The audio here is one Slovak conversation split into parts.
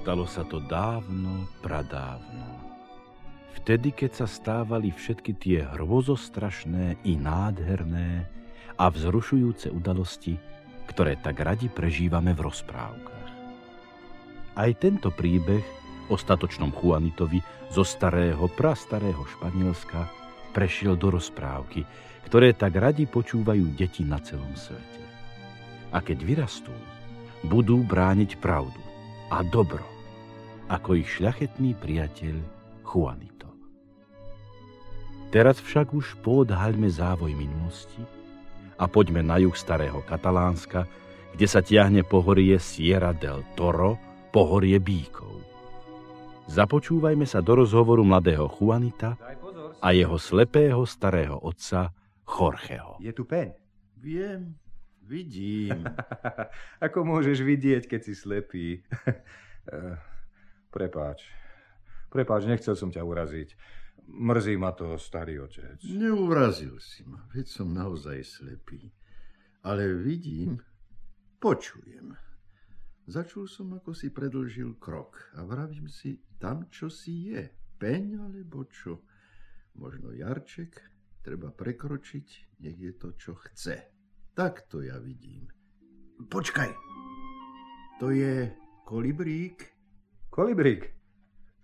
Stalo sa to dávno, pradávno. Vtedy, keď sa stávali všetky tie hrôzostrašné i nádherné a vzrušujúce udalosti, ktoré tak radi prežívame v rozprávkach. Aj tento príbeh o statočnom Juanitovi zo starého, prastarého Španielska prešiel do rozprávky, ktoré tak radi počúvajú deti na celom svete. A keď vyrastú, budú brániť pravdu a dobro, ako ich šľachetný priateľ Juanito. Teraz však už poodhaľme závoj minulosti a poďme na juh starého Katalánska, kde sa tiahne pohorie Sierra del Toro, pohorie Bíkov. Započúvajme sa do rozhovoru mladého Juanita a jeho slepého starého otca Jorgeho. Je tu pen. Viem, vidím. Ako môžeš vidieť, keď si slepý? Prepáč. Prepáč, nechcel som ťa uraziť. Mrzí ma to, starý otec. Neurazil si ma, veď som naozaj slepý. Ale vidím, počujem. Začul som, ako si predlžil krok a vravím si, tam čo si je, peň alebo čo. Možno jarček, treba prekročiť, nech je to, čo chce. Tak to ja vidím. Počkaj. To je kolibrík? Kolibrík.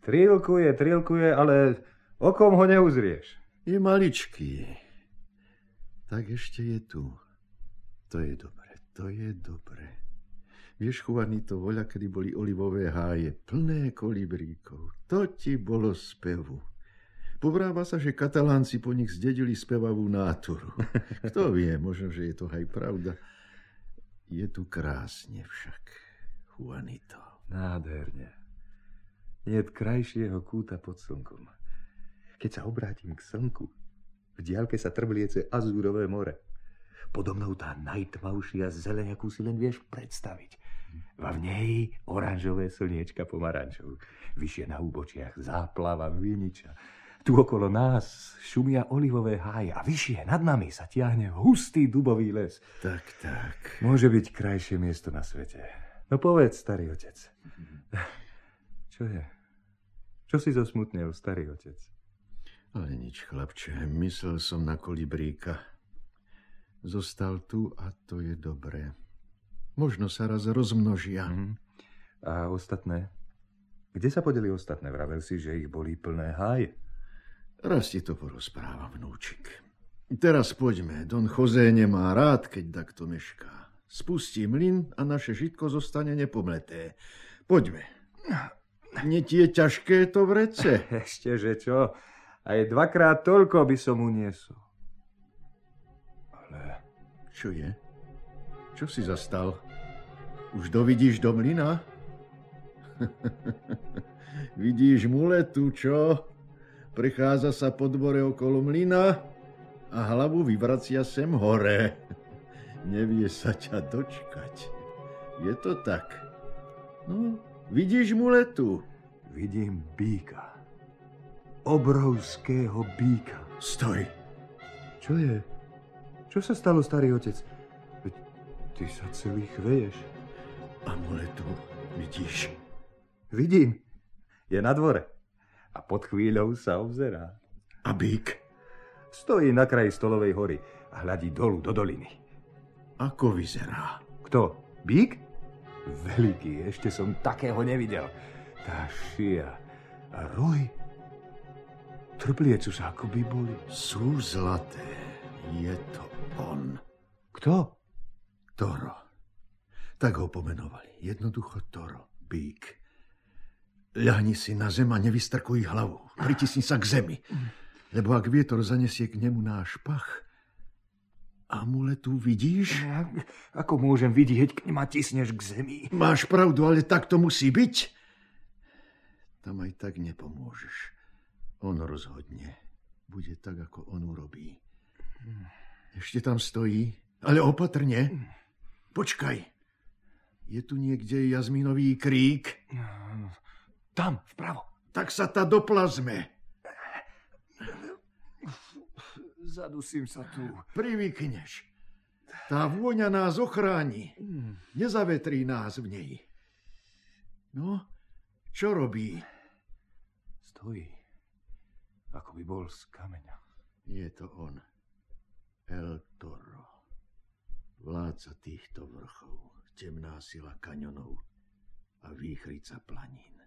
Trilkuje, trilkuje, ale okom ho neuzrieš. Je maličký. Tak ešte je tu. To je dobre, to je dobre. Vieš, to voľa, kedy boli olivové háje, plné kolibríkov. To ti bolo spevu. Povráva sa, že katalánci po nich zdedili spevavú náturu. Kto vie, možno, že je to aj pravda. Je tu krásne však, Juanito. Nádherne. Nie krajšieho kúta pod slnkom. Keď sa obrátim k slnku, v diálke sa trbliece azúrové more. Podobnou tá najtmavšia zeleň, akú si len vieš predstaviť. A v nej oranžové slniečka pomarančov. Vyššie na úbočiach záplava viniča tu okolo nás šumia olivové háje a vyššie nad nami sa tiahne hustý dubový les. Tak, tak. Môže byť krajšie miesto na svete. No povedz, starý otec. Čo je? Čo si zosmutnil, starý otec? Ale nič, chlapče. Myslel som na kolibríka. Zostal tu a to je dobré. Možno sa raz rozmnožia. Mm. A ostatné? Kde sa podeli ostatné? Vravel si, že ich boli plné háje. Raz ti to porozprávam, vnúčik. Teraz poďme. Don Jose nemá rád, keď takto mešká. Spustí mlyn a naše žitko zostane nepomleté. Poďme. Nie ti je ťažké to vrece? Ešte, že čo? Aj dvakrát toľko by som uniesol. Ale... Čo je? Čo si zastal? Už dovidíš do mlyna? Vidíš muletu, čo? Prechádza sa po dvore okolo mlyna a hlavu vyvracia sem hore. Nevie sa ťa dočkať. Je to tak. No, vidíš muletu? Vidím býka. Obrovského býka. Stoj. Čo je? Čo sa stalo, starý otec? Ty sa celý chveješ. Amuletu vidíš? Vidím. Je na dvore a pod chvíľou sa obzerá. A bík? Stojí na kraji stolovej hory a hľadí dolu do doliny. Ako vyzerá? Kto? Bík? Veľký, ešte som takého nevidel. Tá šia a rohy trpliecu sa, ako by boli. Sú zlaté. Je to on. Kto? Toro. Tak ho pomenovali. Jednoducho Toro. Bík. Ľahni si na zem a nevystrkuj hlavu. Pritisni sa k zemi. Lebo ak vietor zanesie k nemu náš pach, amuletu vidíš? Ja, ako môžem vidieť, keď ma tisneš k zemi? Máš pravdu, ale tak to musí byť. Tam aj tak nepomôžeš. On rozhodne. Bude tak, ako on urobí. Ešte tam stojí, ale opatrne. Počkaj. Je tu niekde jazminový krík? Tam, vpravo. tak sa ta doplazme. Zadusím sa tu. Privykneš. Tá vôňa nás ochráni. Nezavetrí nás v nej. No, čo robí? Stojí, ako by bol z kameňa. Je to on. El Toro. Vládca týchto vrchov, temná sila kaňonov a výchrica planín.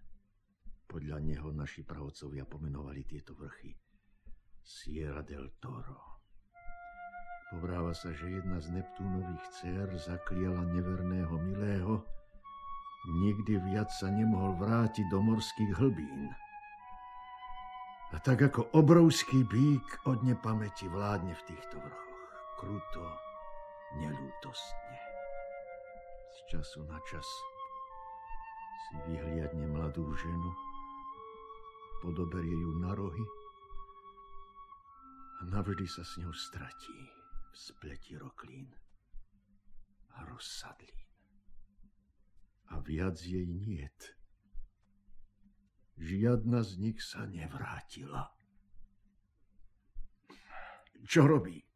Podľa neho naši pravcovia pomenovali tieto vrchy Sierra del Toro. Povráva sa, že jedna z Neptúnových dcer zakliela neverného milého, nikdy viac sa nemohol vrátiť do morských hlbín. A tak ako obrovský bík od nepamäti vládne v týchto vrchoch. Kruto, nelútostne. Z času na čas si vyhliadne mladú ženu, podoberie ju na rohy a navždy sa s ňou stratí v spleti roklín a rozsadlín. A viac jej niet. Žiadna z nich sa nevrátila. Čo robí?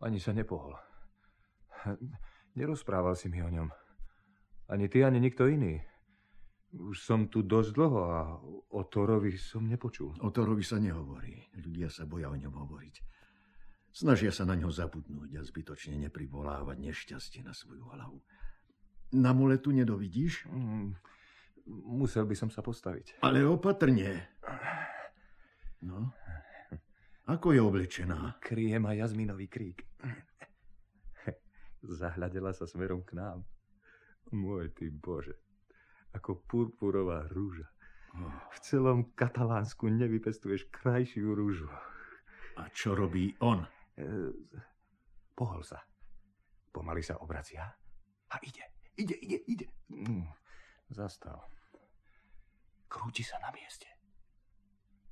Ani sa nepohol. Nerozprával si mi o ňom. Ani ty, ani nikto iný. Už som tu dosť dlho a o Torovi som nepočul. O Torovi sa nehovorí. Ľudia sa boja o ňom hovoriť. Snažia sa na ňo zabudnúť a zbytočne neprivolávať nešťastie na svoju hlavu. Na muletu nedovidíš? Mm, musel by som sa postaviť. Ale opatrne. No, ako je oblečená? Kryje ma jazminový krík. Zahľadela sa smerom k nám. Môj ty Bože, ako purpurová rúža. V celom Katalánsku nevypestuješ krajšiu rúžu. A čo robí on? E, pohol sa. Pomaly sa obracia a ide, ide, ide, ide. Mm, zastal. Krúti sa na mieste.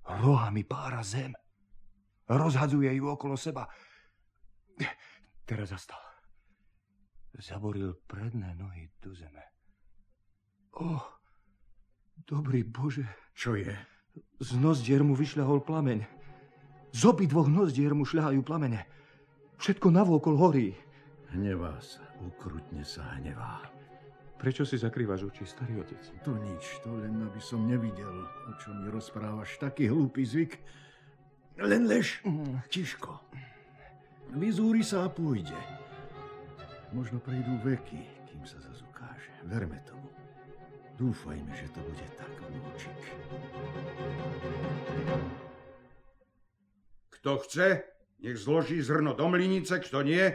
Rohami pára zem. Rozhadzuje ju okolo seba. Teraz zastal. Zaboril predné nohy do zeme. Oh, dobrý Bože. Čo je? Z nozdier mu vyšľahol plameň. Z obi dvoch nozdier mu šľahajú plamene. Všetko navôkol horí. Hnevá sa, ukrutne sa hnevá. Prečo si zakrývaš oči, starý otec? To nič, to len aby som nevidel, o čom mi rozprávaš. Taký hlúpy zvyk. Len lež, Mm. tiško. Vyzúri sa a pôjde. Možno prejdú veky, kým sa zase ukáže. Verme tomu. Dúfajme, že to bude tak, vnúčik. Kto chce, nech zloží zrno do mlinice, kto nie,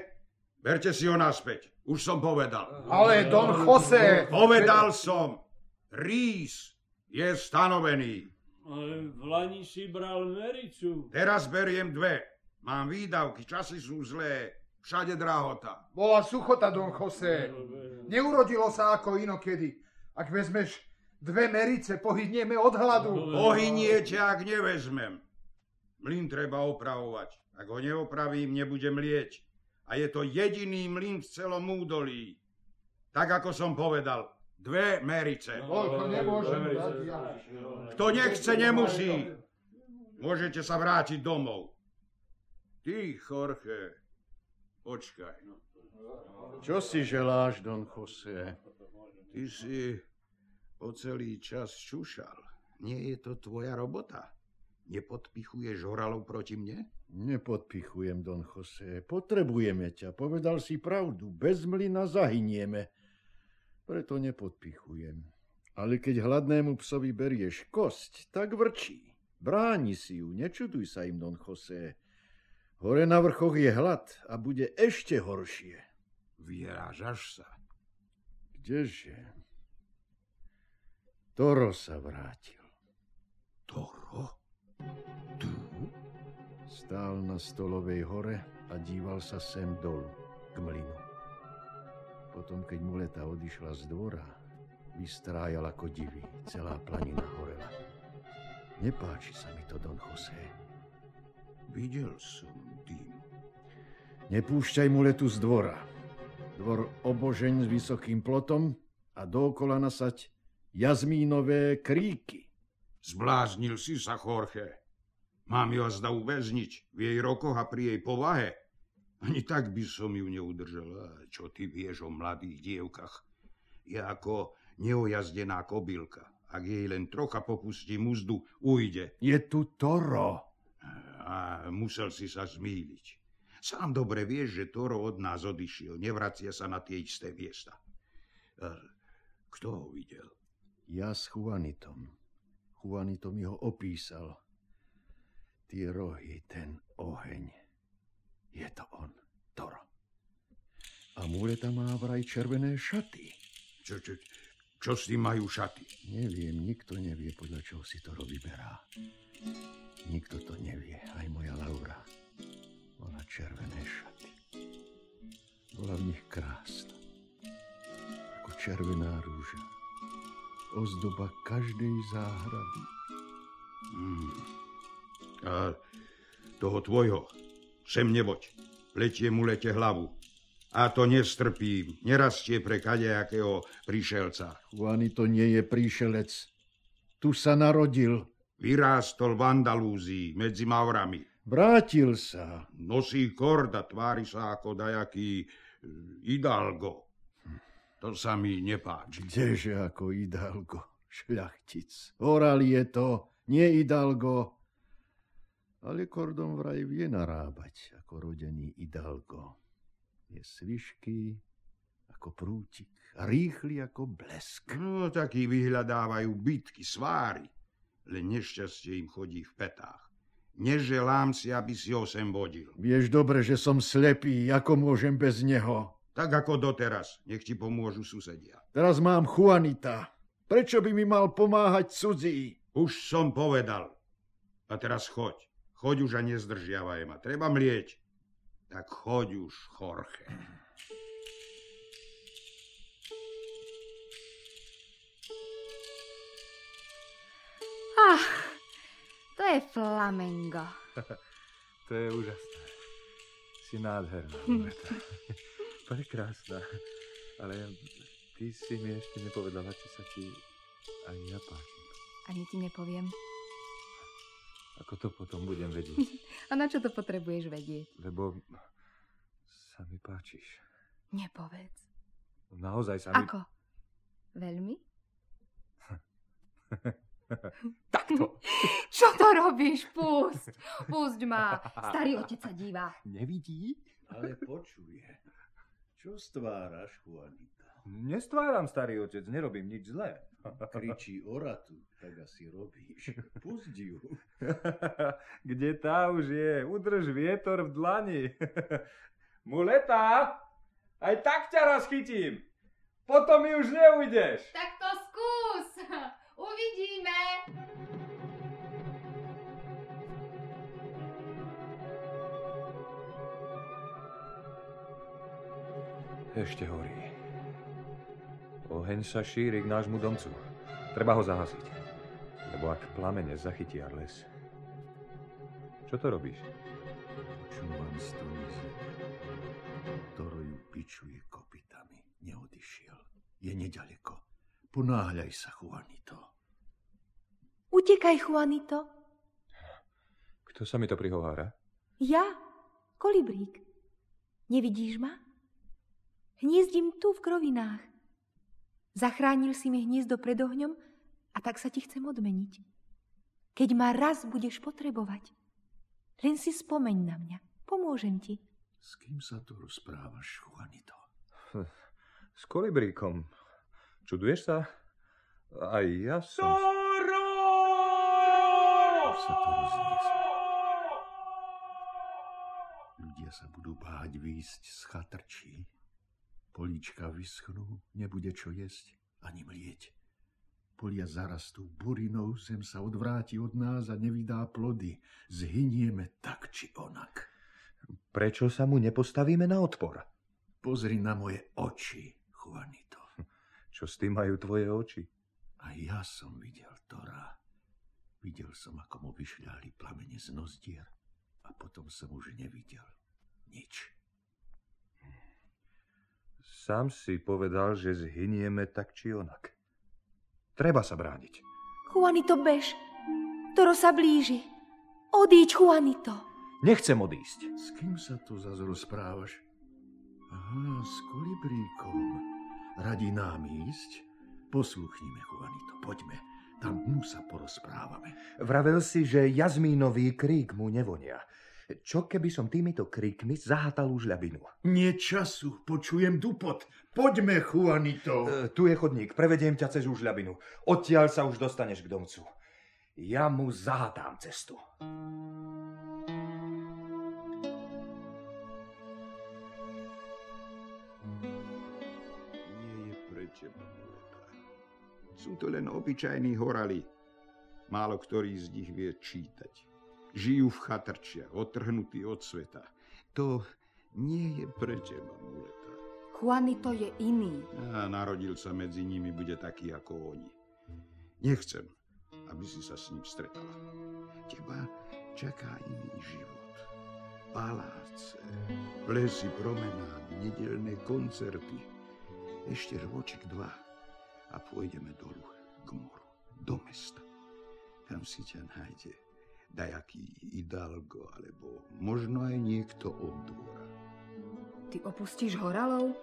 berte si ho naspäť. Už som povedal. Ale Don Jose... Povedal som, rís je stanovený. Ale v Lani si bral Mericu. Teraz beriem dve. Mám výdavky, časy sú zlé, všade drahota. Bola suchota, Don Jose. Neurodilo sa ako inokedy. Ak vezmeš dve merice, pohynieme od hladu. Pohyniete, ak nevezmem. Mlyn treba opravovať. Ak ho neopravím, nebudem lieť. A je to jediný mlyn v celom údolí. Tak, ako som povedal, dve merice. Toľko nemôžem dať ja. Kto nechce, nemusí. Môžete sa vrátiť domov. Ty, Jorge, počkaj. No. Čo si želáš, Don Jose? Ty si po celý čas čušal. Nie je to tvoja robota? Nepodpichuješ horalov proti mne? Nepodpichujem, Don Jose. Potrebujeme ťa. Povedal si pravdu. Bez mlyna zahynieme. Preto nepodpichujem. Ale keď hladnému psovi berieš kosť, tak vrčí. Bráni si ju, nečuduj sa im, Don Jose. Hore na vrchoch je hlad a bude ešte horšie. Vyrážaš sa. Kdeže? Toro sa vrátil. Toro? Tu? Stál na stolovej hore a díval sa sem dolu, k mlynu. Potom, keď muleta odišla z dvora, vystrájal ako divý, celá planina horela. Nepáči sa mi to, Don Jose. Videl som dým. Nepúšťaj muletu z dvora. Dvor obožeň s vysokým plotom a dookola nasať jazmínové kríky. Zbláznil si sa, Jorge. Mám ju zda uväzniť v jej rokoch a pri jej povahe. Ani tak by som ju neudržal. Čo ty vieš o mladých dievkach? Je ako neojazdená kobylka. Ak jej len trocha popustí muzdu, ujde. Je tu Toro. A musel si sa zmýliť. Sám dobre vieš, že Toro od nás odišiel. Nevracia sa na tie isté miesta. Kto ho videl? Ja s Juanitom. Juanito mi ho opísal. Tie rohy, ten oheň. Je to on, Toro. A muleta má vraj červené šaty. Čo, čo, čo s tým majú šaty? Neviem, nikto nevie, podľa čoho si Toro vyberá. Nikto to nevie, aj moja Laura. Mala červené šaty. Bola v nich krásna. Ako červená rúža. Ozdoba každej záhrady. Hmm. A toho tvojho, sem nevoď. Pletie mu lete hlavu. A to nestrpím. Nerastie pre kadejakého príšelca. Juani to nie je príšelec. Tu sa narodil. Vyrástol v Andalúzii medzi Maurami. Vrátil sa. Nosí korda, tvári sa ako dajaký Hidalgo. To sa mi nepáči. Kdeže ako Hidalgo, šľachtic. Oral je to, nie Hidalgo. Ale kordom vraj vie narábať ako rodený Hidalgo. Je svišký ako prútik a rýchly ako blesk. No, takí vyhľadávajú bitky, sváry. Len nešťastie im chodí v petách. Neželám si, aby si ho sem vodil. Vieš dobre, že som slepý, ako môžem bez neho. Tak ako doteraz, nech ti pomôžu susedia. Teraz mám Juanita. Prečo by mi mal pomáhať cudzí? Už som povedal. A teraz choď. Choď už a nezdržiavaj ma. Treba mlieť. Tak choď už, Jorge. Ach, to je flamengo. to je úžasné. Si nádherná, Loreta. Prekrásna. Ale ty si mi ešte nepovedala, či sa ti aj ja páčim. Ani ti nepoviem. Ako to potom budem vedieť? A na čo to potrebuješ vedieť? Lebo sa mi páčiš. Nepovedz. Naozaj sa mi... Ako? Veľmi? Takto. Čo to robíš? Pusť. Pusť ma. Starý otec sa díva. Nevidí, ale počuje. Čo stváraš, Juanita? Nestváram, starý otec, nerobím nič zlé. Kričí oratu, tak asi robíš. Pusť ju. Kde tá už je? Udrž vietor v dlani. Muleta, aj tak ťa raz chytím. Potom mi už neujdeš. Tak to skús. Uvidíme. Ešte horí. Oheň sa šíri k nášmu domcu. Treba ho zahasiť. Lebo ak plamene zachytia les. Čo to robíš? Počúvam stonize. Toro ju pičuje kopitami. Neodišiel. Je nedaleko. Ponáhľaj sa, Juanito. Utekaj, Juanito. Kto sa mi to prihovára? Ja, kolibrík. Nevidíš ma? Hniezdím tu v krovinách. Zachránil si mi hniezdo pred ohňom a tak sa ti chcem odmeniť. Keď ma raz budeš potrebovať, len si spomeň na mňa. Pomôžem ti. S kým sa tu rozprávaš, Juanito? S kolibríkom. Čuduješ sa? Aj ja som... Toro! Sa to roznieslo. Ľudia sa budú báť výjsť z chatrčí. Políčka vyschnú, nebude čo jesť ani mlieť. Polia zarastú burinou, zem sa odvráti od nás a nevydá plody. Zhynieme tak či onak. Prečo sa mu nepostavíme na odpor? Pozri na moje oči, Juanito. Čo s tým majú tvoje oči? A ja som videl Tora. Videl som, ako mu vyšľali plamene z nozdier a potom som už nevidel nič. Sám si povedal, že zhynieme tak či onak. Treba sa brániť. Juanito, bež. Toro sa blíži. Odíď, Juanito. Nechcem odísť. S kým sa tu zase rozprávaš? Aha, s kolibríkom. Radí nám ísť? Posluchnime, Juanito, poďme. Tam mu sa porozprávame. Vravel si, že jazmínový krík mu nevonia. Čo keby som týmito kríkmi zahátal už ľabinu? Nie času, počujem dupot. Poďme, Juanito. E, tu je chodník, prevediem ťa cez žľabinu. Odtiaľ sa už dostaneš k domcu. Ja mu zahátám cestu. Nie je pre teba, Muleta. Sú to len obyčajní horali. Málo ktorý z nich vie čítať. Žijú v chatrčiach, otrhnutí od sveta. To nie je pre teba, Muleta. Juanito je iný. A narodil sa medzi nimi, bude taký ako oni. Nechcem, aby si sa s ním stretala. Teba čaká iný život. Paláce, plesy, promenády, nedelné koncerty. Ešte ročik dva a pôjdeme dolu k moru, do mesta. Tam si ťa nájde dajaký Hidalgo, alebo možno aj niekto od dvora. Ty opustíš horalov?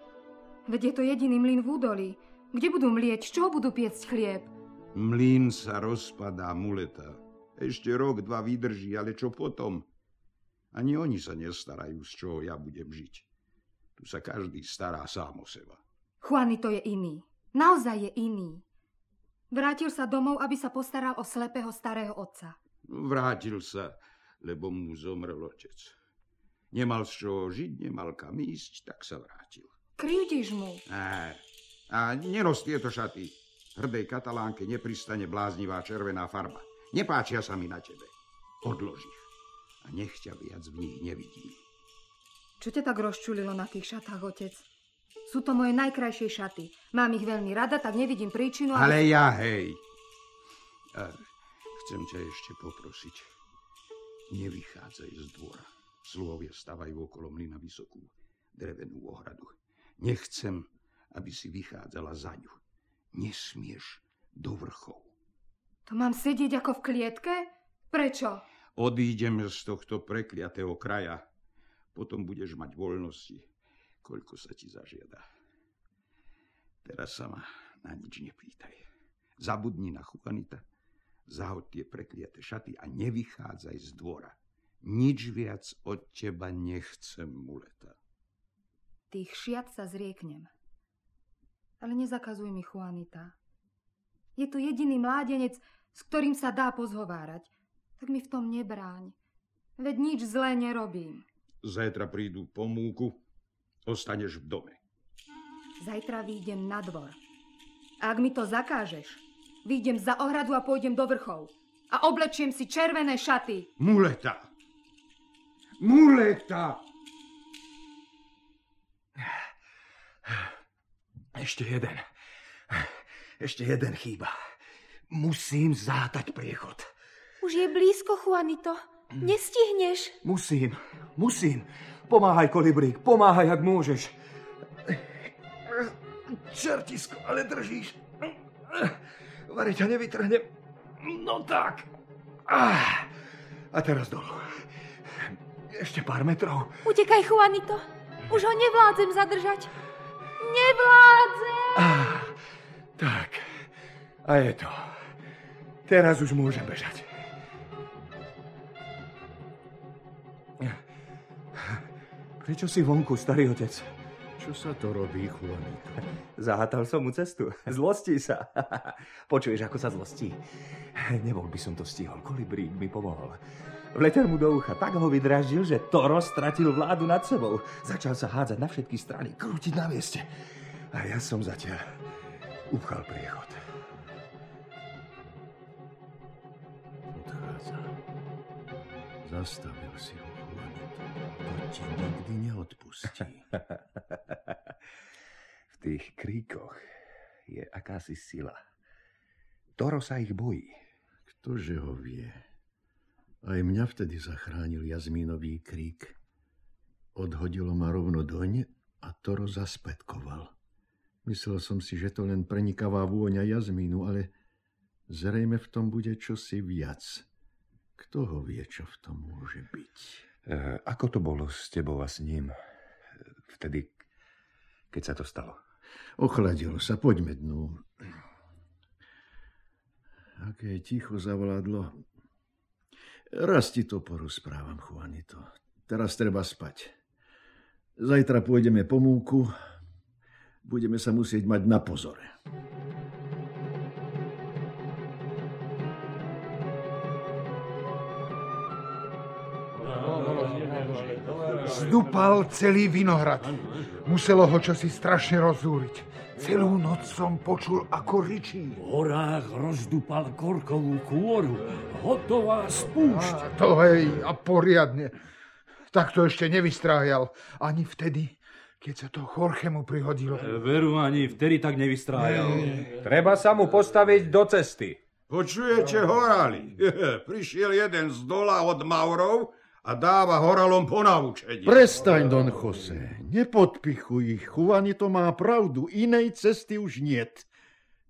Veď je to jediný mlyn v údolí. Kde budú mlieť? Z čoho budú piecť chlieb? Mlyn sa rozpadá, muleta. Ešte rok, dva vydrží, ale čo potom? Ani oni sa nestarajú, z čoho ja budem žiť. Tu sa každý stará sám o seba. Juanito je iný. Naozaj je iný. Vrátil sa domov, aby sa postaral o slepého starého otca. Vrátil sa, lebo mu zomrel otec. Nemal z čoho žiť, nemal kam ísť, tak sa vrátil. Krivdíš mu. Á, a nenos tieto šaty. Hrdej katalánke nepristane bláznivá červená farba. Nepáčia sa mi na tebe. Odlož ich. A nech ťa viac v nich nevidím. Čo ťa tak rozčulilo na tých šatách, otec? Sú to moje najkrajšie šaty. Mám ich veľmi rada, tak nevidím príčinu. Ale ja, hej. Chcem ťa ešte poprosiť. Nevychádzaj z dvora. Sluhovia stavajú okolo mlyna vysokú drevenú ohradu. Nechcem, aby si vychádzala za ňu. Nesmieš do vrchov. To mám sedieť ako v klietke? Prečo? Odídeme z tohto prekliatého kraja. Potom budeš mať voľnosti, koľko sa ti zažiada. Teraz sa ma na nič nepýtaj. Zabudni na Juanita, zahod tie prekliaté šaty a nevychádzaj z dvora. Nič viac od teba nechcem, muleta. Tých šiat sa zrieknem. Ale nezakazuj mi Juanita. Je to jediný mládenec, s ktorým sa dá pozhovárať. Tak mi v tom nebráň. Veď nič zlé nerobím. Zajtra prídu po múku, ostaneš v dome. Zajtra výjdem na dvor. A ak mi to zakážeš, výjdem za ohradu a pôjdem do vrchov. A oblečiem si červené šaty. Muleta! Muleta! Ešte jeden. Ešte jeden chýba. Musím zátať priechod. Už je blízko, Juanito. Nestihneš. Musím, musím. Pomáhaj, kolibrík, pomáhaj, ak môžeš. Čertisko, ale držíš. Vary ťa nevytrhne. No tak. Ah, A teraz dolu. Ešte pár metrov. Utekaj, Juanito. Už ho nevládzem zadržať. Nevládzem! Ah, tak. A je to. Teraz už môžem bežať. Prečo si vonku, starý otec? Čo sa to robí, Juanito? Zahátal som mu cestu. Zlostí sa. Počuješ, ako sa zlostí? Nebol by som to stihol. Kolibrík mi pomohol. Vletel mu do ucha, tak ho vydraždil, že Toro stratil vládu nad sebou. Začal sa hádzať na všetky strany, krútiť na mieste. A ja som zatiaľ upchal priechod. Odchádza. Zastavil si ho. To ti nikdy neodpustí. v tých kríkoch je akási sila. Toro sa ich bojí. Ktože ho vie? Aj mňa vtedy zachránil jazmínový krík. Odhodilo ma rovno doň a Toro zaspätkoval. Myslel som si, že to len prenikavá vôňa jazmínu, ale zrejme v tom bude čosi viac. Kto ho vie, čo v tom môže byť? E, ako to bolo s tebou a s ním? Vtedy, keď sa to stalo. Ochladilo sa, poďme dnu. Aké ticho zavládlo. Raz ti to porozprávam, Juanito. Teraz treba spať. Zajtra pôjdeme po múku. Budeme sa musieť mať na pozore. Zdupal celý vinohrad. Muselo ho čosi strašne rozúriť. Celú noc som počul, ako ričí. V horách rozdupal korkovú kôru. Hotová spúšť. A to hej, a poriadne. Tak to ešte nevystrájal. Ani vtedy, keď sa to Chorchemu prihodilo. E, veru, ani vtedy tak nevystrájal. Treba sa mu postaviť do cesty. Počujete, horali? Prišiel jeden z dola od Maurov a dáva horalom po naučení. Prestaň, Don Jose. Nepodpichuj ich. Juanito má pravdu. Inej cesty už niet.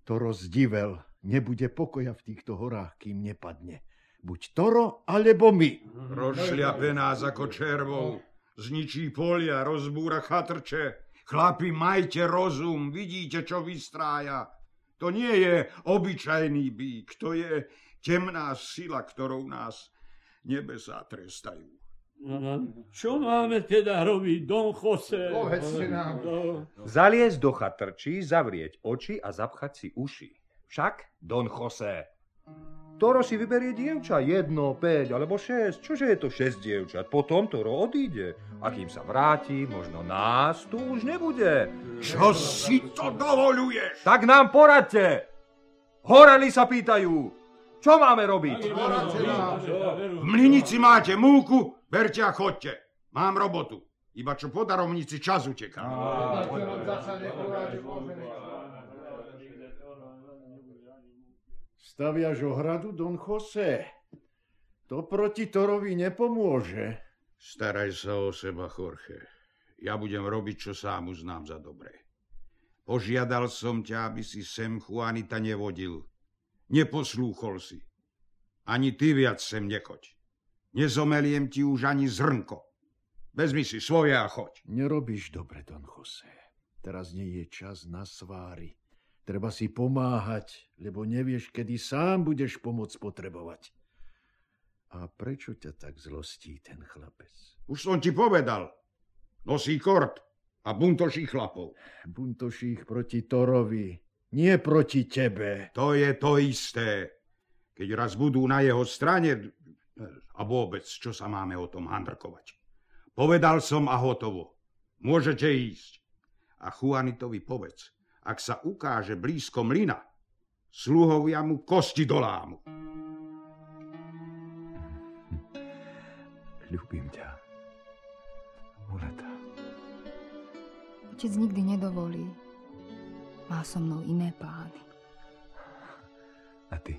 To rozdivel. Nebude pokoja v týchto horách, kým nepadne. Buď Toro, alebo my. Rozšľape nás ako červou. Zničí polia, rozbúra chatrče. Chlapi, majte rozum, vidíte, čo vystrája. To nie je obyčajný bík, to je temná sila, ktorou nás nebesá trestajú. No, no, čo máme teda robiť, Don Jose? Povedzte nám. Zaliesť do chatrčí, zavrieť oči a zapchať si uši. Však, Don Jose, Toro si vyberie dievča, jedno, päť alebo šesť. Čože je to šesť dievčat? Potom Toro odíde. A kým sa vráti, možno nás tu už nebude. Čo si to dovoluješ? Tak nám poradte! Horeli sa pýtajú. Čo máme robiť? V mlinici máte múku, berte a chodte. Mám robotu. Iba čo po darovnici čas uteká. Staviaš ohradu, Don Jose? To proti Torovi nepomôže. Staraj sa o seba, Jorge. Ja budem robiť, čo sám uznám za dobré. Požiadal som ťa, aby si sem Juanita nevodil. Neposlúchol si. Ani ty viac sem nechoď. Nezomeliem ti už ani zrnko. Vezmi si svoje a choď. Nerobíš dobre, Don Jose. Teraz nie je čas na sváry. Treba si pomáhať, lebo nevieš, kedy sám budeš pomoc potrebovať. A prečo ťa tak zlostí ten chlapec? Už som ti povedal. Nosí kort a buntoší chlapov. Buntoší ich proti Torovi, nie proti tebe. To je to isté. Keď raz budú na jeho strane, a vôbec, čo sa máme o tom handrkovať. Povedal som a hotovo. Môžete ísť. A Juanitovi povedz, ak sa ukáže blízko mlyna, sluhovia mu kosti do lámu. Ľúbim ťa. Muleta. Otec nikdy nedovolí. Má so mnou iné plány. A ty?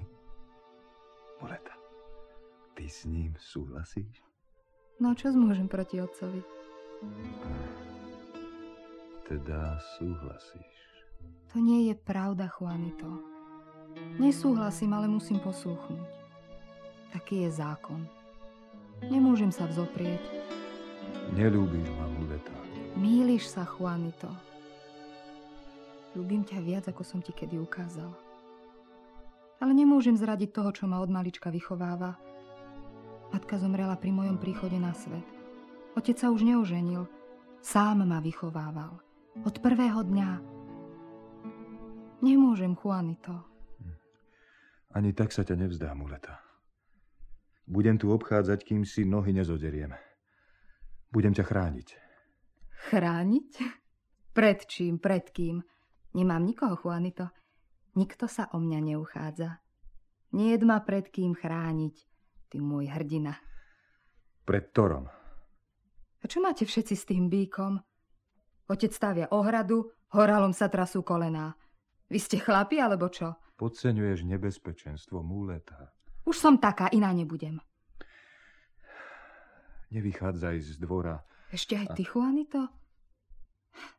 Muleta. Ty s ním súhlasíš? No čo zmôžem proti otcovi? Teda súhlasíš. To nie je pravda, Juanito. Nesúhlasím, ale musím poslúchnuť. Taký je zákon. Nemôžem sa vzoprieť. Nelúbíš ma, Muleta. Míliš sa, Juanito. Ľúbim ťa viac, ako som ti kedy ukázal. Ale nemôžem zradiť toho, čo ma od malička vychováva. Matka zomrela pri mojom príchode na svet. Otec sa už neoženil. Sám ma vychovával. Od prvého dňa. Nemôžem, Juanito. Ani tak sa ťa nevzdá, Muleta. Budem tu obchádzať, kým si nohy nezoderiem. Budem ťa chrániť. Chrániť? Pred čím, pred kým? Nemám nikoho, Juanito. Nikto sa o mňa neuchádza. Nie ma pred kým chrániť, ty môj hrdina. Pred Torom. A čo máte všetci s tým bíkom? Otec stavia ohradu, horalom sa trasú kolená. Vy ste chlapi, alebo čo? Podceňuješ nebezpečenstvo múleta. Už som taká, iná nebudem. Nevychádzaj z dvora. Ešte aj ty, Juanito?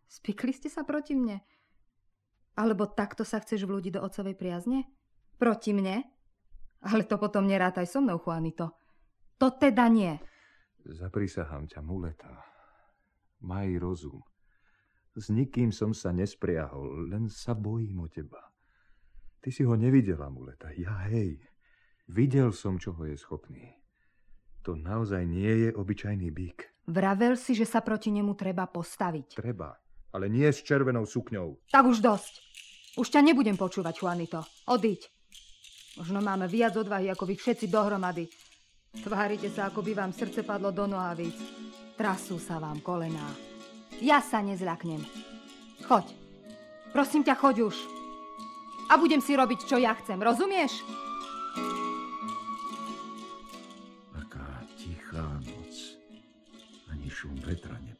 Spikli ste sa proti mne? Alebo takto sa chceš vľúdiť do otcovej priazne? Proti mne? Ale to potom nerátaj so mnou, Juanito. To teda nie. Zaprisahám ťa, muleta. Maj rozum. S nikým som sa nespriahol, len sa bojím o teba. Ty si ho nevidela, muleta. Ja hej. Videl som, čoho je schopný. To naozaj nie je obyčajný byk. Vravel si, že sa proti nemu treba postaviť. Treba, ale nie s červenou sukňou. Tak už dosť. Už ťa nebudem počúvať, Juanito. Odiď. Možno máme viac odvahy ako vy všetci dohromady. Tvárite sa, ako by vám srdce padlo do nohavíc. Trasú sa vám kolená. Ja sa nezľaknem. Choď. Prosím ťa, choď už. A budem si robiť, čo ja chcem, rozumieš? Aká tichá noc. Ani šum vetra nepočuť.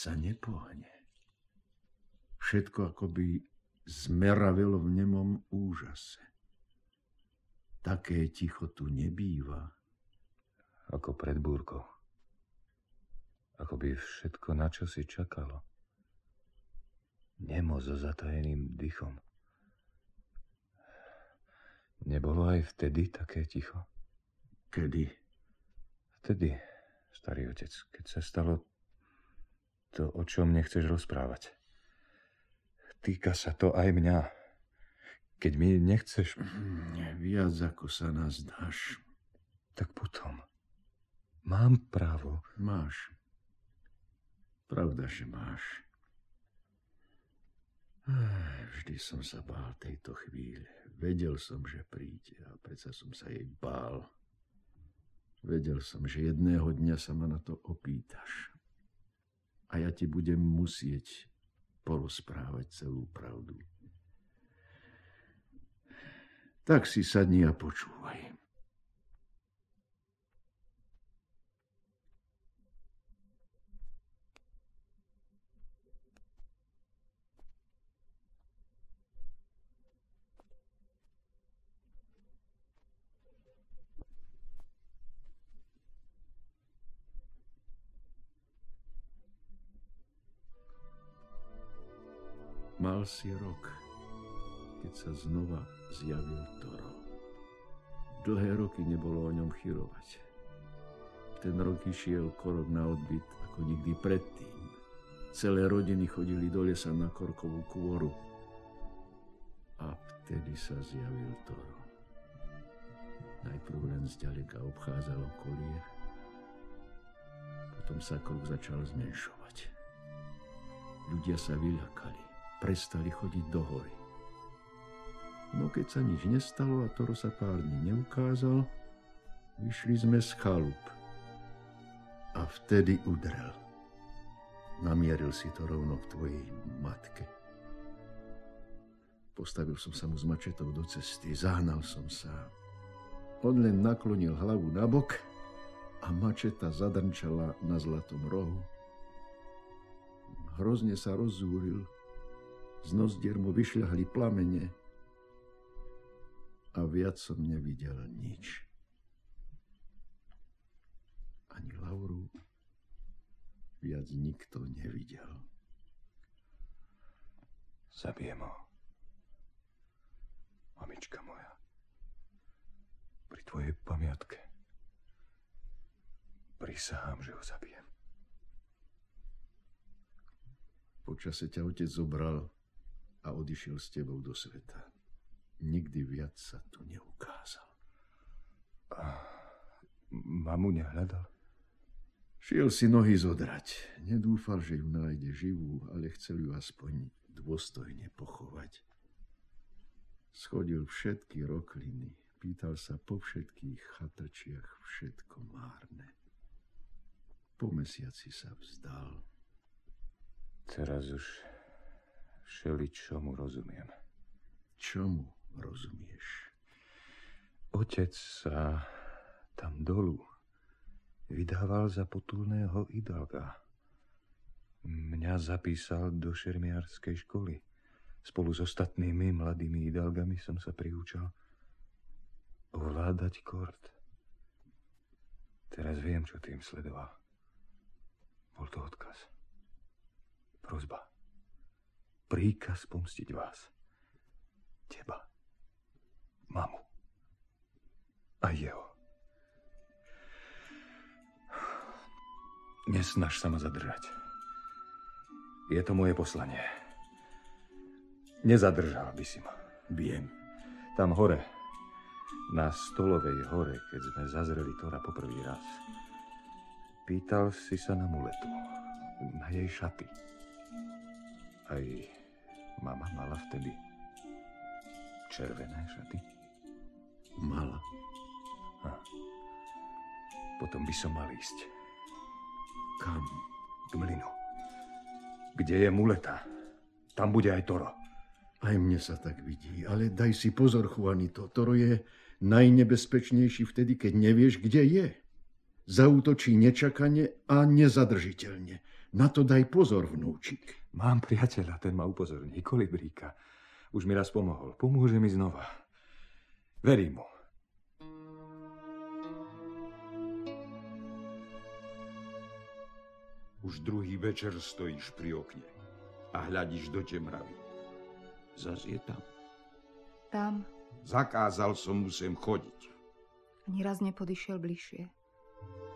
Sa nepohne. Všetko akoby zmeravilo v nemom úžase. Také ticho tu nebýva. Ako pred búrkou. Ako by všetko na čo si čakalo. Nemo so zatajeným dychom. Nebolo aj vtedy také ticho? Kedy? Vtedy, starý otec, keď sa stalo to, o čom nechceš rozprávať. Týka sa to aj mňa. Keď mi nechceš... Viac ako sa nazdáš. Tak potom. Mám právo. Máš. Pravda, že máš. Vždy som sa bál tejto chvíle. Vedel som, že príde a predsa som sa jej bál. Vedel som, že jedného dňa sa ma na to opýtaš. A ja ti budem musieť porozprávať celú pravdu. Tak si sadni a počúvaj. Si rok, keď sa znova zjavil Toro. Dlhé roky nebolo o ňom chyrovať. Ten rok išiel korok na odbyt ako nikdy predtým. Celé rodiny chodili do lesa na korkovú kôru. A vtedy sa zjavil Toro. Najprv len zďaleka obchádzal okolie, potom sa krok začal zmenšovať. Ľudia sa vyľakali prestali chodiť do hory. No keď sa nič nestalo a Toro sa pár dní neukázal, vyšli sme z chalup. A vtedy udrel. Namieril si to rovno k tvojej matke. Postavil som sa mu s mačetou do cesty, zahnal som sa. On len naklonil hlavu na bok a mačeta zadrnčala na zlatom rohu. Hrozne sa rozúril, z nozdier mu vyšľahli plamene a viac som nevidel nič. Ani Lauru viac nikto nevidel. Zabijem ho. Mamička moja. Pri tvojej pamiatke. Prisahám, že ho zabijem. Počase ťa otec zobral a odišiel s tebou do sveta. Nikdy viac sa tu neukázal. A mamu nehľadal? Šiel si nohy zodrať. Nedúfal, že ju nájde živú, ale chcel ju aspoň dôstojne pochovať. Schodil všetky rokliny, pýtal sa po všetkých chatrčiach všetko márne. Po mesiaci sa vzdal. Teraz už Všeli, čomu rozumiem. Čomu rozumieš? Otec sa tam dolu vydával za potulného idalga. Mňa zapísal do šermiarskej školy. Spolu s ostatnými mladými idalgami som sa priúčal ovládať kort. Teraz viem, čo tým sledoval. Bol to odkaz. Prozba príkaz pomstiť vás. Teba. Mamu. A jeho. Nesnaž sa ma zadržať. Je to moje poslanie. Nezadržal by si ma. Viem. Tam hore, na Stolovej hore, keď sme zazreli Tora poprvý raz, pýtal si sa na muletu, na jej šaty. Aj mama mala vtedy červené šaty? Mala. A potom by som mal ísť. Kam? K mlynu. Kde je muleta? Tam bude aj Toro. Aj mne sa tak vidí, ale daj si pozor, Juanito. Toro je najnebezpečnejší vtedy, keď nevieš, kde je. Zautočí nečakane a nezadržiteľne. Na to daj pozor, vnúčik. Mám priateľa, ten ma upozorní, kolibríka. Už mi raz pomohol. Pomôže mi znova. Verím mu. Už druhý večer stojíš pri okne a hľadíš do temravy. Zas je tam. Tam. Zakázal som mu sem chodiť. Ani raz nepodišiel bližšie.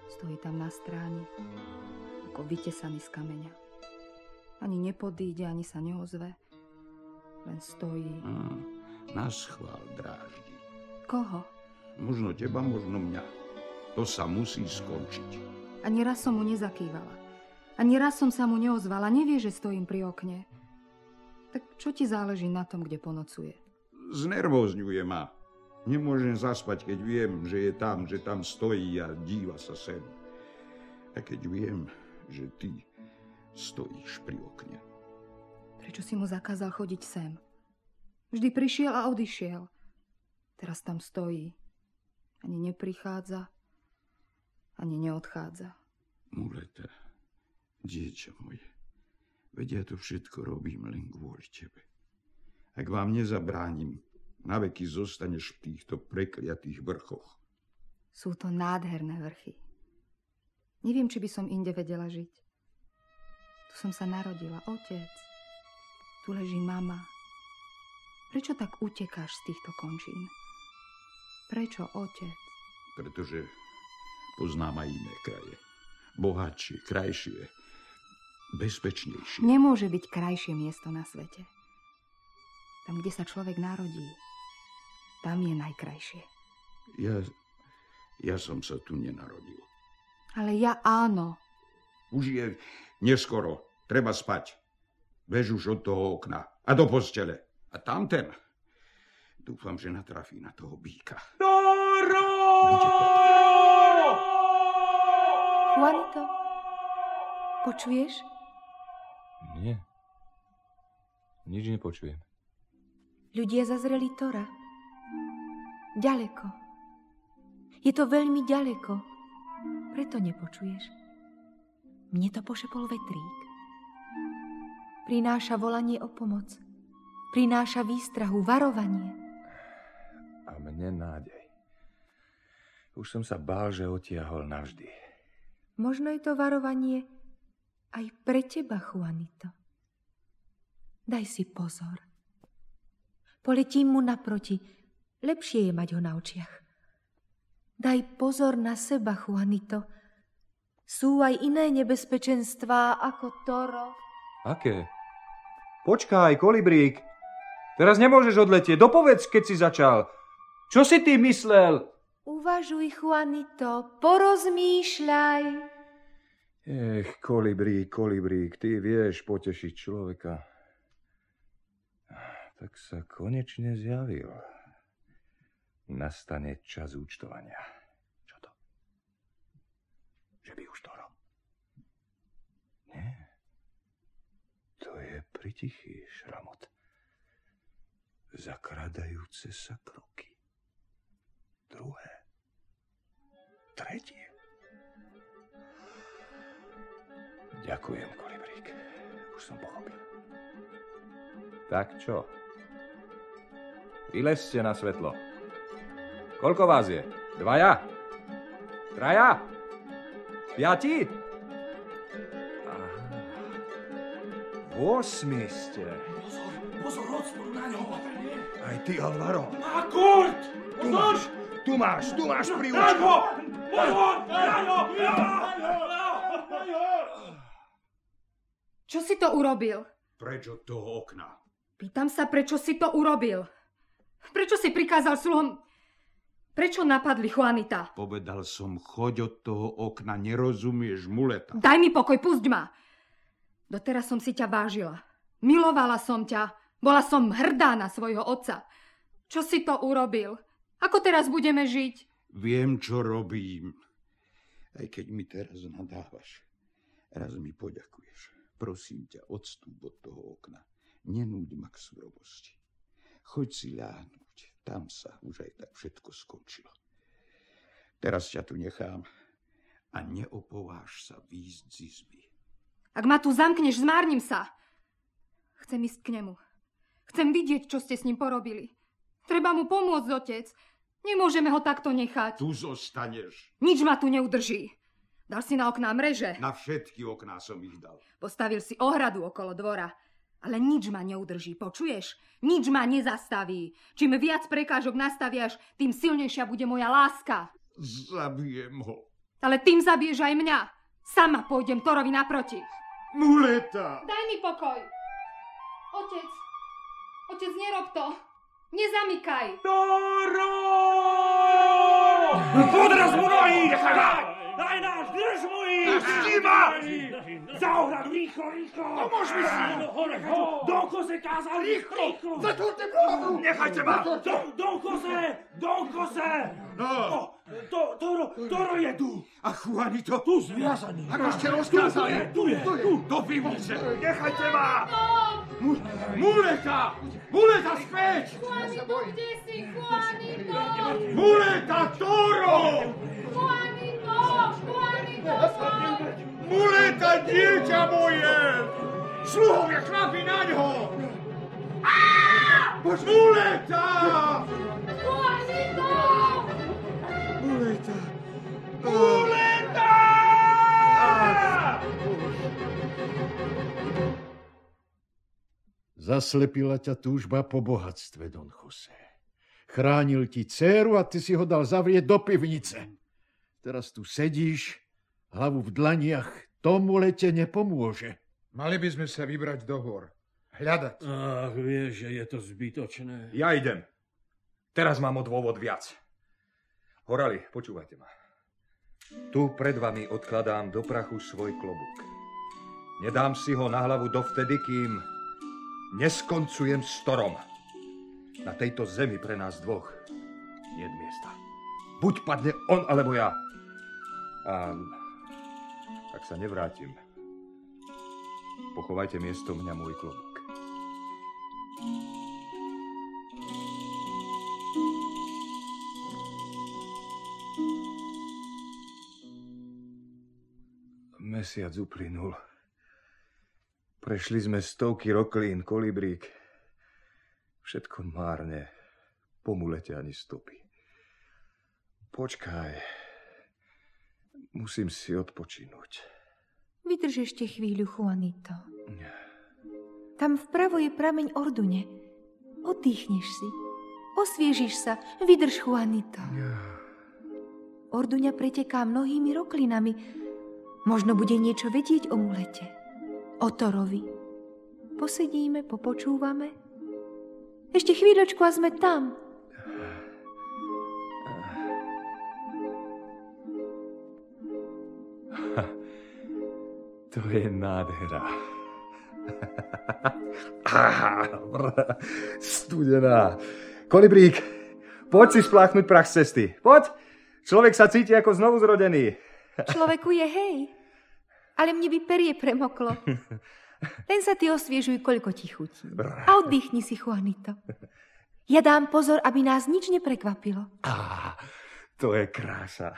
Stojí tam na stráni, ako vytesaný z kameňa. Ani nepodíde, ani sa neozve. Len stojí. Á, na schvál dráždi. Koho? Možno teba, možno mňa. To sa musí skončiť. Ani raz som mu nezakývala. Ani raz som sa mu neozvala. Nevie, že stojím pri okne. Tak čo ti záleží na tom, kde ponocuje? Znervozňuje ma. Nemôžem zaspať, keď viem, že je tam, že tam stojí a díva sa sem. A keď viem, že ty stojíš pri okne. Prečo si mu zakázal chodiť sem? Vždy prišiel a odišiel. Teraz tam stojí. Ani neprichádza, ani neodchádza. Muleta, dieťa moje, vedia to všetko robím len kvôli tebe. Ak vám nezabránim, na veky zostaneš v týchto prekliatých vrchoch. Sú to nádherné vrchy. Neviem, či by som inde vedela žiť. Tu som sa narodila, otec. Tu leží mama. Prečo tak utekáš z týchto končín? Prečo, otec? Pretože poznám aj iné kraje. Bohatšie, krajšie, bezpečnejšie. Nemôže byť krajšie miesto na svete. Tam, kde sa človek narodí, tam je najkrajšie. Ja, ja som sa tu nenarodil. Ale ja áno. Už je neskoro. Treba spať. Bež už od toho okna. A do postele. A tamten. Dúfam, že natrafí na toho býka. Doro! Juanito, počuješ? Nie. Nič nepočujem. Ľudia zazreli Tora. Ďaleko. Je to veľmi ďaleko. Preto nepočuješ. Mne to pošepol vetrík. Prináša volanie o pomoc. Prináša výstrahu, varovanie. A mne nádej. Už som sa bál, že otiahol navždy. Možno je to varovanie aj pre teba, Juanito. Daj si pozor. Poletím mu naproti. Lepšie je mať ho na očiach. Daj pozor na seba, Juanito. Sú aj iné nebezpečenstvá ako Toro. Aké? Počkaj, kolibrík. Teraz nemôžeš odletieť. Dopovedz, keď si začal. Čo si ty myslel? Uvažuj, Juanito, porozmýšľaj. Ech, kolibrík, kolibrík, ty vieš potešiť človeka. Tak sa konečne zjavil. Nastane čas účtovania. Čo to? Že by už to rom? Nie. To je pritichý šramot. Zakradajúce sa kroky. Druhé. Tretie. Ďakujem, kolibrík. Už som pochopil. Tak čo? Vylezte na svetlo. Koľko vás je? Dvaja? Traja? Piati? Aha. Osmi ste. Pozor, pozor, na ňo. Aj ty, Alvaro. Má kurt! Tu máš, tu máš, tu máš Na príučku. ňo! Pozor, na ňo! Čo si to urobil? Prečo toho okna? Pýtam sa, prečo si to urobil. Prečo si prikázal sluhom... Prečo napadli Juanita? Povedal som, choď od toho okna, nerozumieš, muleta. Daj mi pokoj, pusť ma. Doteraz som si ťa vážila. Milovala som ťa. Bola som hrdá na svojho otca. Čo si to urobil? Ako teraz budeme žiť? Viem, čo robím. Aj keď mi teraz nadávaš. Raz mi poďakuješ. Prosím ťa, odstúp od toho okna. Nenúď ma k surovosti. Choď si ľahnuť. Tam sa už aj tak všetko skončilo. Teraz ťa tu nechám a neopováž sa výjsť z izby. Ak ma tu zamkneš, zmárnim sa. Chcem ísť k nemu. Chcem vidieť, čo ste s ním porobili. Treba mu pomôcť, otec. Nemôžeme ho takto nechať. Tu zostaneš. Nič ma tu neudrží. Dal si na okná mreže. Na všetky okná som ich dal. Postavil si ohradu okolo dvora. Ale nič ma neudrží, počuješ? Nič ma nezastaví. Čím viac prekážok nastaviaš, tým silnejšia bude moja láska. Zabijem ho. Ale tým zabiješ aj mňa. Sama pôjdem Torovi naproti. Muleta! Daj mi pokoj. Otec, otec, nerob to. Nezamykaj. Toro! Podraz mu nohy! Daj náš, drž mu ich! Pusti ma! Za ohradu, rýchlo, rýchlo! Pomôž mi si! Áno, hore, do kose kázal, rýchlo, rýchlo! Zatvorte bránu! Nechajte ma! Do, do kose, do kose! No! O, to, Toro, Toro je tu! A Juanito? Tu zviazaný. Ako ste rozkázali? Tu je, tu je. Do pivnice! Nechajte ma! Mu- Muleta! Muleta späť! Juanito, kde si? Juanito! Muleta, Toro! Juanito! Muleta, dieťa moje! Sluhovia chlapi na ňo! Muleta! Muleta! Muleta! Zaslepila ťa túžba po bohatstve, Don Jose. Chránil ti dceru a ty si ho dal zavrieť do pivnice. Teraz tu sedíš, hlavu v dlaniach, tomu lete nepomôže. Mali by sme sa vybrať do hor. Hľadať. Ach, vieš, že je to zbytočné. Ja idem. Teraz mám o dôvod viac. Horali, počúvajte ma. Tu pred vami odkladám do prachu svoj klobúk. Nedám si ho na hlavu dovtedy, kým neskoncujem s Torom. Na tejto zemi pre nás dvoch nie je miesta. Buď padne on, alebo ja. A ak sa nevrátim, pochovajte miesto mňa môj klobúk. Mesiac uplynul. Prešli sme stovky roklín, kolibrík. Všetko márne. Po mulete ani stopy. Počkaj. Musím si odpočinúť. Vydrž ešte chvíľu, Juanito. Tam vpravo je prameň Ordune. Oddychneš si. Osviežiš sa. Vydrž, Juanito. Orduňa preteká mnohými roklinami. Možno bude niečo vedieť o mulete. O Torovi. Posedíme, popočúvame. Ešte chvíľočku a sme tam. To je nádhera. Studená. Kolibrík, poď si spláchnuť prach z cesty. Poď. Človek sa cíti ako znovu zrodený. Človeku je hej. Ale mne by perie premoklo. Len sa ty osviežuj, koľko ti chutí. A oddychni si, Juanito. Ja dám pozor, aby nás nič neprekvapilo. Á, to je krása.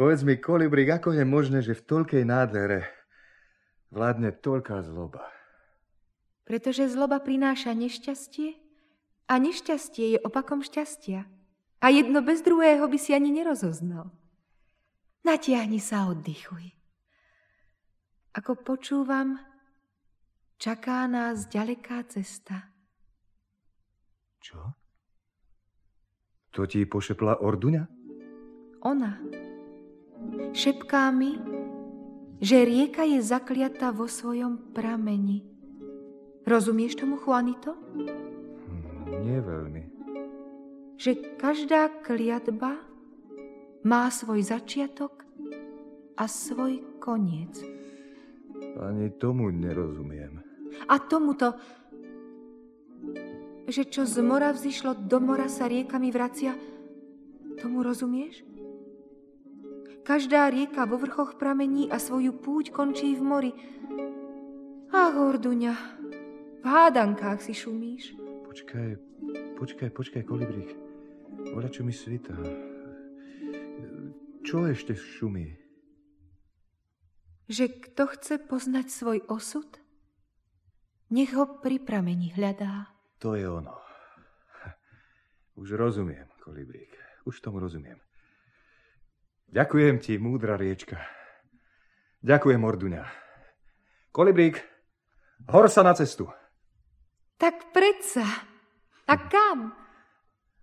Povedz mi, Kolibrík, ako je možné, že v toľkej nádhere vládne toľká zloba? Pretože zloba prináša nešťastie a nešťastie je opakom šťastia. A jedno bez druhého by si ani nerozoznal. Natiahni sa oddychuj. Ako počúvam, čaká nás ďaleká cesta. Čo? To ti pošepla Orduňa? Ona šepká mi, že rieka je zakliata vo svojom prameni. Rozumieš tomu, Juanito? Hm, nie veľmi. Že každá kliatba má svoj začiatok a svoj koniec. Ani tomu nerozumiem. A tomuto, že čo z mora vzýšlo, do mora sa riekami vracia, tomu rozumieš? Každá rieka vo vrchoch pramení a svoju púť končí v mori. Ach, Orduňa, v hádankách si šumíš. Počkaj, počkaj, počkaj, kolibrík. Voľa, čo mi svita. Čo ešte šumí? Že kto chce poznať svoj osud, nech ho pri pramení hľadá. To je ono. Už rozumiem, kolibrík. Už tomu rozumiem. Ďakujem ti, múdra riečka. Ďakujem, Orduňa. Kolibrík, hor sa na cestu. Tak predsa. A kam?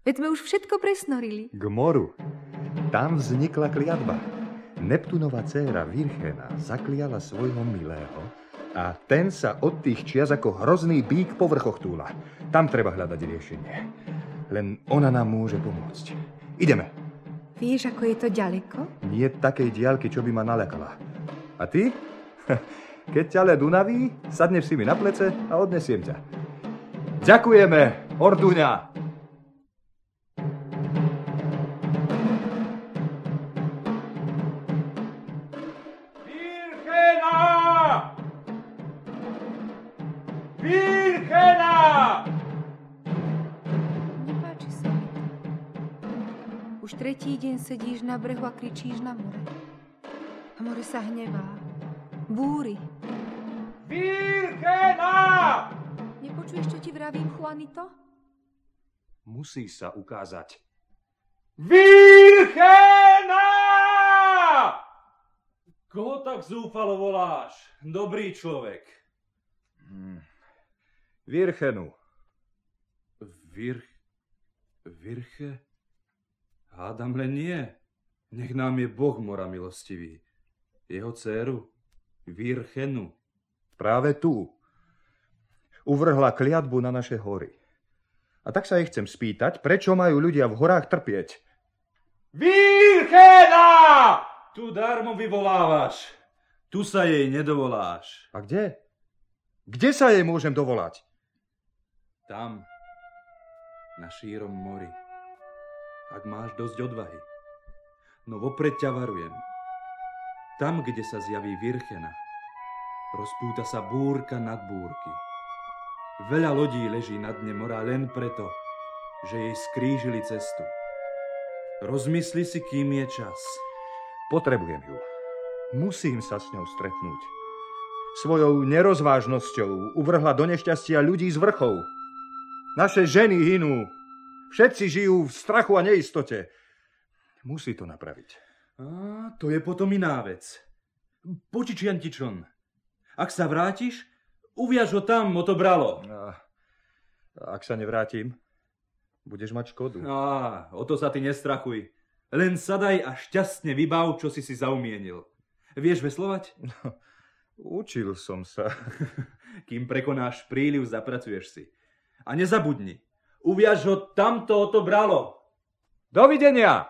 Veď sme už všetko presnorili. K moru. Tam vznikla kliatba. Neptunova dcéra Virchena zakliala svojho milého a ten sa od tých čias ako hrozný bík po vrchoch túla. Tam treba hľadať riešenie. Len ona nám môže pomôcť. Ideme. Vieš, ako je to ďaleko? Nie takej diálky, čo by ma nalekala. A ty? Keď ťa led unaví, sadneš si mi na plece a odnesiem ťa. Ďakujeme, Orduňa! Tretí deň sedíš na brehu a kričíš na more. A more sa hnevá. Búri. Virkena! Nepočuješ, čo ti vravím, Juanito? Musí sa ukázať. Virkena! Koho tak zúfalo voláš? Dobrý človek. Hmm. Virchenu. Vir... Virche? Hádam len nie. Nech nám je Boh mora milostivý. Jeho dceru, Virchenu. Práve tu. Uvrhla kliatbu na naše hory. A tak sa jej chcem spýtať, prečo majú ľudia v horách trpieť. Virchena! Tu darmo vyvolávaš. Tu sa jej nedovoláš. A kde? Kde sa jej môžem dovolať? Tam, na šírom mori ak máš dosť odvahy. No vopred ťa varujem. Tam, kde sa zjaví Virchena, rozpúta sa búrka nad búrky. Veľa lodí leží na dne mora len preto, že jej skrížili cestu. Rozmysli si, kým je čas. Potrebujem ju. Musím sa s ňou stretnúť. Svojou nerozvážnosťou uvrhla do nešťastia ľudí z vrchov. Naše ženy hynú, Všetci žijú v strachu a neistote. Musí to napraviť. A, to je potom iná vec. Ti čln. Ak sa vrátiš, uviaž ho tam, o to bralo. A, ak sa nevrátim, budeš mať škodu. Á, o to sa ty nestrachuj. Len sadaj a šťastne vybav, čo si si zaumienil. Vieš veslovať? No, učil som sa. Kým prekonáš príliv, zapracuješ si. A nezabudni, Uviaž ho tamto o to bralo. Dovidenia.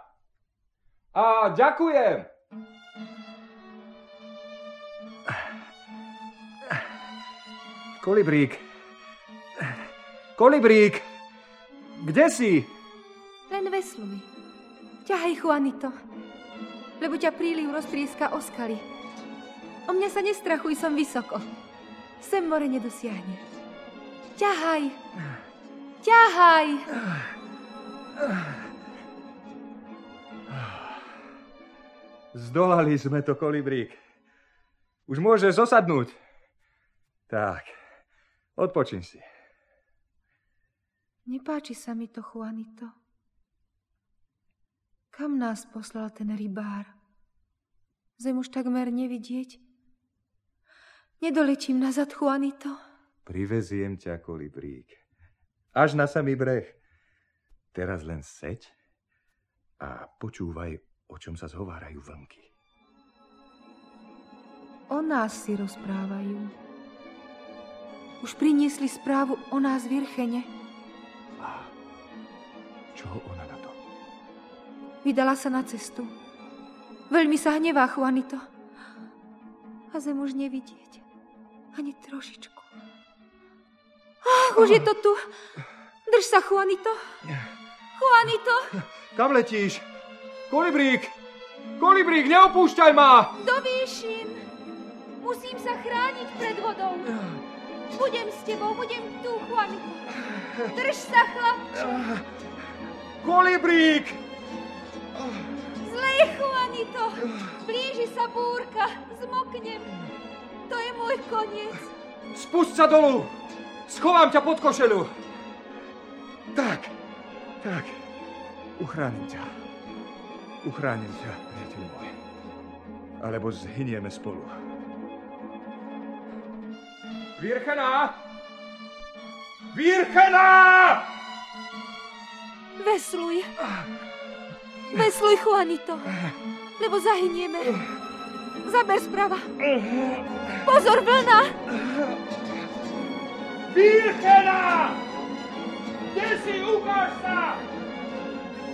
A ďakujem. Kolibrík. Kolibrík. Kde si? Len vesluj. Ťahaj, Juanito. Lebo ťa príliv roztrieska o skaly. O mňa sa nestrachuj, som vysoko. Sem more nedosiahne. Ťahaj. Ťahaj. Zdolali sme to, kolibrík. Už môžeš zosadnúť. Tak, odpočin si. Nepáči sa mi to, Juanito. Kam nás poslal ten rybár? Zem už takmer nevidieť. Nedoletím nazad, Juanito. Priveziem ťa, kolibrík až na samý breh. Teraz len seď a počúvaj, o čom sa zhovárajú vlnky. O nás si rozprávajú. Už priniesli správu o nás v Irchene. A čo ona na to? Vydala sa na cestu. Veľmi sa hnevá, Juanito. A zem už nevidieť. Ani trošičku. Už je to tu. Drž sa, Juanito. Juanito. Kam letíš? Kolibrík! Kolibrík, neopúšťaj ma! Do výšin. Musím sa chrániť pred vodou. Budem s tebou, budem tu, Juanito. Drž sa, chlapče. Kolibrík! Zlej, Juanito. Blíži sa búrka. Zmoknem. To je môj koniec. Spust sa dolu! Schovám ťa pod košelu! Tak, tak. Uchránim ťa. Uchránim ťa, priateľ môj. Alebo zhynieme spolu. Vírchená! Vírchená! Vesluj. Vesluj, Juanito. Lebo zahynieme. Zaber sprava. Pozor, vlna! Vírchená! Kde si? Ukáž sa!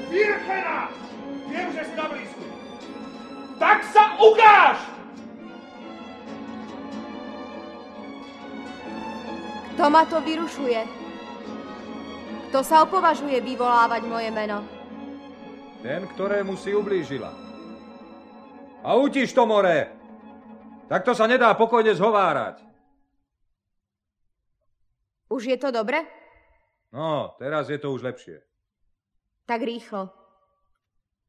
Vírchená! Viem, že si na blízku. Tak sa ukáž! Kto ma to vyrušuje? Kto sa opovažuje vyvolávať moje meno? Ten, ktorému si ublížila. A utiš to more! Takto sa nedá pokojne zhovárať. Už je to dobre? No, teraz je to už lepšie. Tak rýchlo.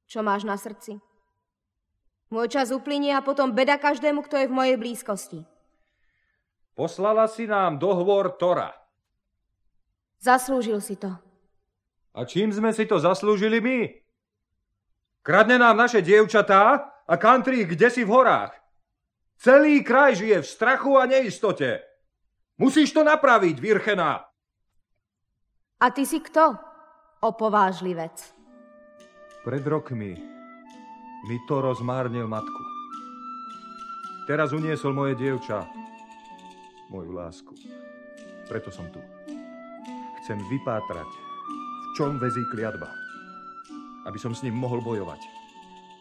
Čo máš na srdci? Môj čas uplynie a potom beda každému, kto je v mojej blízkosti. Poslala si nám dohovor Tora. Zaslúžil si to. A čím sme si to zaslúžili my? Kradne nám naše dievčatá a country kde si v horách. Celý kraj žije v strachu a neistote. Musíš to napraviť, Virchená. A ty si kto? Opovážlivec. Pred rokmi mi to rozmárnil matku. Teraz uniesol moje dievča, moju lásku. Preto som tu. Chcem vypátrať, v čom vezí kliatba, aby som s ním mohol bojovať.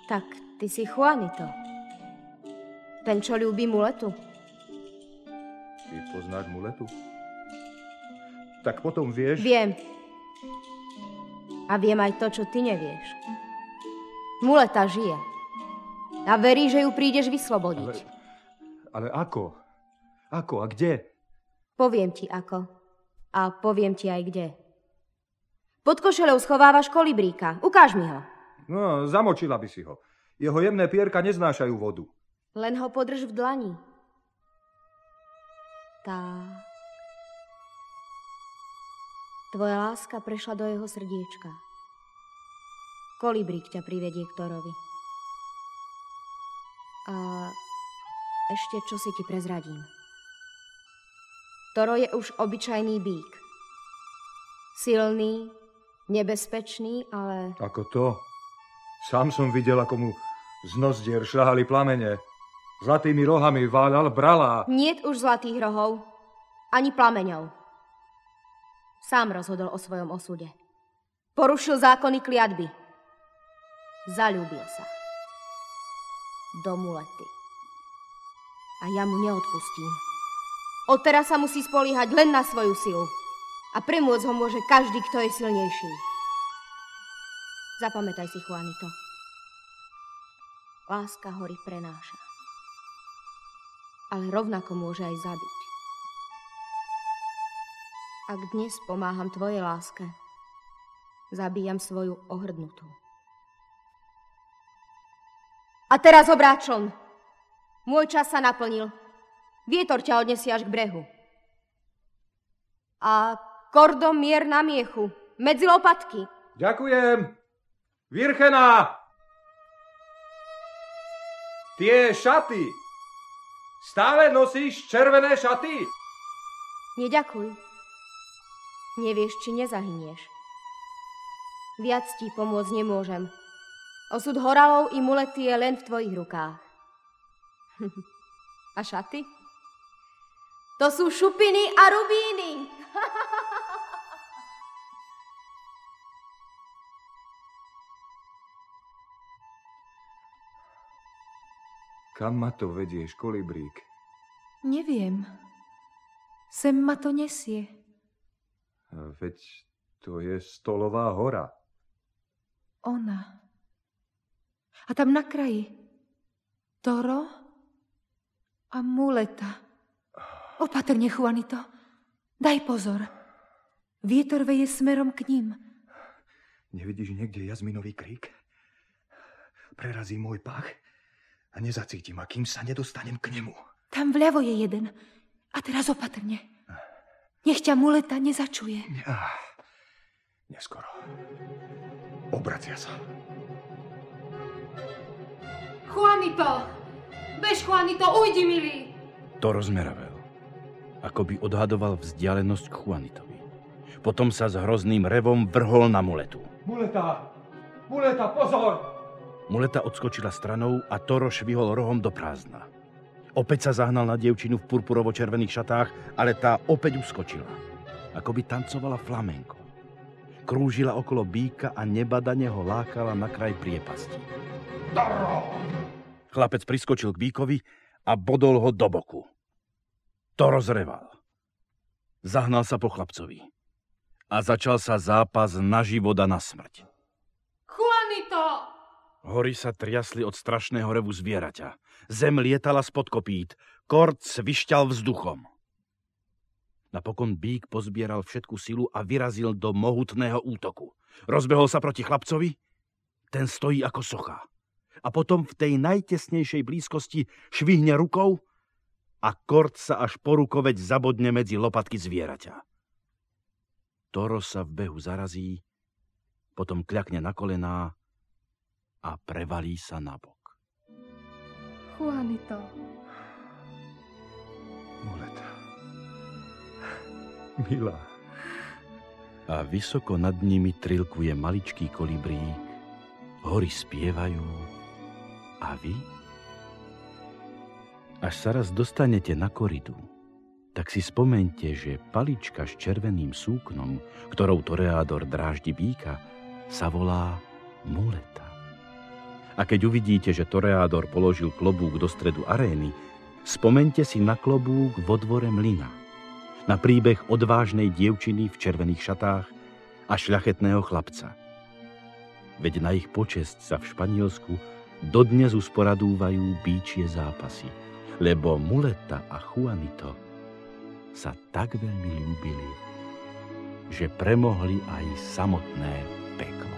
Tak ty si Juanito. Ten, čo ľúbi muletu. Ty poznáš muletu? Tak potom vieš... Viem. A viem aj to, čo ty nevieš. Muleta žije. A verí, že ju prídeš vyslobodiť. Ale, ale ako? Ako a kde? Poviem ti ako. A poviem ti aj kde. Pod košelou schovávaš kolibríka. Ukáž mi ho. No, zamočila by si ho. Jeho jemné pierka neznášajú vodu. Len ho podrž v dlani. Tak. Tvoja láska prešla do jeho srdiečka. Kolibrík ťa privedie k Torovi. A ešte čo si ti prezradím. Toro je už obyčajný bík. Silný, nebezpečný, ale... Ako to? Sám som videl, ako mu z nozdier šľahali plamene. Zlatými rohami váľal brala. Niet už zlatých rohov, ani plameňov. Sám rozhodol o svojom osude. Porušil zákony kliatby. Zalúbil sa. Do mulety. A ja mu neodpustím. Odteraz sa musí spoliehať len na svoju silu. A premôcť ho môže každý, kto je silnejší. Zapamätaj si, Juanito. Láska hory prenáša. Ale rovnako môže aj zabiť. Ak dnes pomáham tvojej láske, zabíjam svoju ohrdnutú. A teraz obráčom. Môj čas sa naplnil. Vietor ťa odnesie až k brehu. A kordom mier na miechu, medzi lopatky. Ďakujem. Virchená! Tie šaty. Stále nosíš červené šaty? Neďakuj. Nevieš, či nezahynieš. Viac ti pomôcť nemôžem. Osud horalov i mulety je len v tvojich rukách. A šaty? To sú šupiny a rubíny. Kam ma to vedieš, kolibrík? Neviem. Sem ma to nesie. Veď to je stolová hora. Ona. A tam na kraji. Toro a muleta. Opatrne, Juanito. Daj pozor. Vietor veje smerom k ním. Nevidíš niekde jazminový krík? Prerazí môj pach a nezacítim, a kým sa nedostanem k nemu. Tam vľavo je jeden. A teraz opatrne. Nech ťa muleta nezačuje. Ja, neskoro. Obracia sa. Juanito! Bež, Juanito, ujdi, milý! To rozmeravel. Ako by odhadoval vzdialenosť k Juanitovi. Potom sa s hrozným revom vrhol na muletu. Muleta! Muleta, pozor! Muleta odskočila stranou a Toro švihol rohom do prázdna. Opäť sa zahnal na dievčinu v purpurovo-červených šatách, ale tá opäť uskočila. Ako by tancovala flamenko. Krúžila okolo býka a nebadane ho lákala na kraj priepasti. Toro! Chlapec priskočil k býkovi a bodol ho do boku. To rozreval. Zahnal sa po chlapcovi. A začal sa zápas na život a na smrť. Juanito! Hory sa triasli od strašného revu zvieraťa. Zem lietala spod kopít. Kort svišťal vzduchom. Napokon bík pozbieral všetku silu a vyrazil do mohutného útoku. Rozbehol sa proti chlapcovi, ten stojí ako socha. A potom v tej najtesnejšej blízkosti švihne rukou a kort sa až po rukoveď zabodne medzi lopatky zvieraťa. Toro sa v behu zarazí, potom kľakne na kolená a prevalí sa na bok. Juanito. Muleta. Milá. A vysoko nad nimi trilkuje maličký kolibrík, hory spievajú a vy? Až sa raz dostanete na koridu, tak si spomente, že palička s červeným súknom, ktorou toreádor dráždi býka, sa volá muleta. A keď uvidíte, že toreádor položil klobúk do stredu arény, spomente si na klobúk vo dvore mlyna, na príbeh odvážnej dievčiny v červených šatách a šľachetného chlapca. Veď na ich počesť sa v Španielsku dodnes usporadúvajú bíčie zápasy, lebo Muleta a Juanito sa tak veľmi ľúbili, že premohli aj samotné peklo.